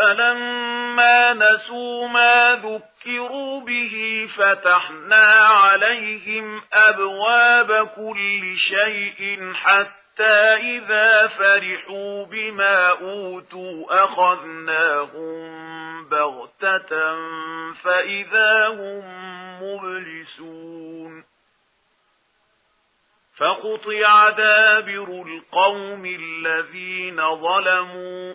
فَلَمَّا نَسُوا مَا ذُكِّرُوا بِهِ فَتَحْنَا عَلَيْهِمْ أَبْوَابَ كُلِّ شَيْءٍ حَتَّى إِذَا فَرِحُوا بِمَا أُوتُوا أَخَذْنَاهُمْ بَغْتَةً فَإِذَا هُمْ مُبْلِسُونَ فَقُطِعَ دَابِرُ الْقَوْمِ الَّذِينَ ظَلَمُوا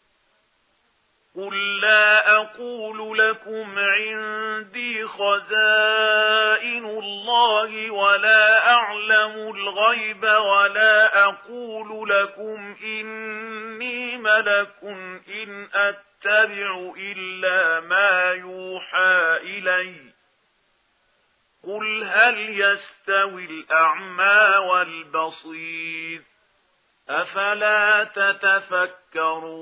قُل لا أقول لكم عندي خزائن الله ولا أعلم الغيب ولا أقول لكم إني ملك إن أتبع إلا ما يوحى إلي قل هل يستوي الأعمى والبصير أفلا تتفكرون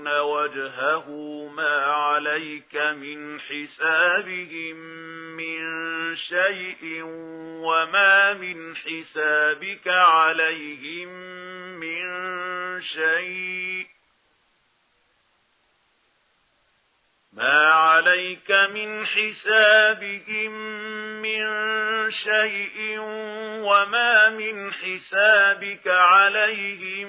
يَرَوْنَ وَجْهَهُ مَا عَلَيْكَ مِنْ حِسَابِهِمْ مِنْ شَيْءٍ وَمَا مِنْ حِسَابِكَ عَلَيْهِمْ مِنْ شَيْءٍ ما عليك من حسابهم من شيء وما من حسابك عليهم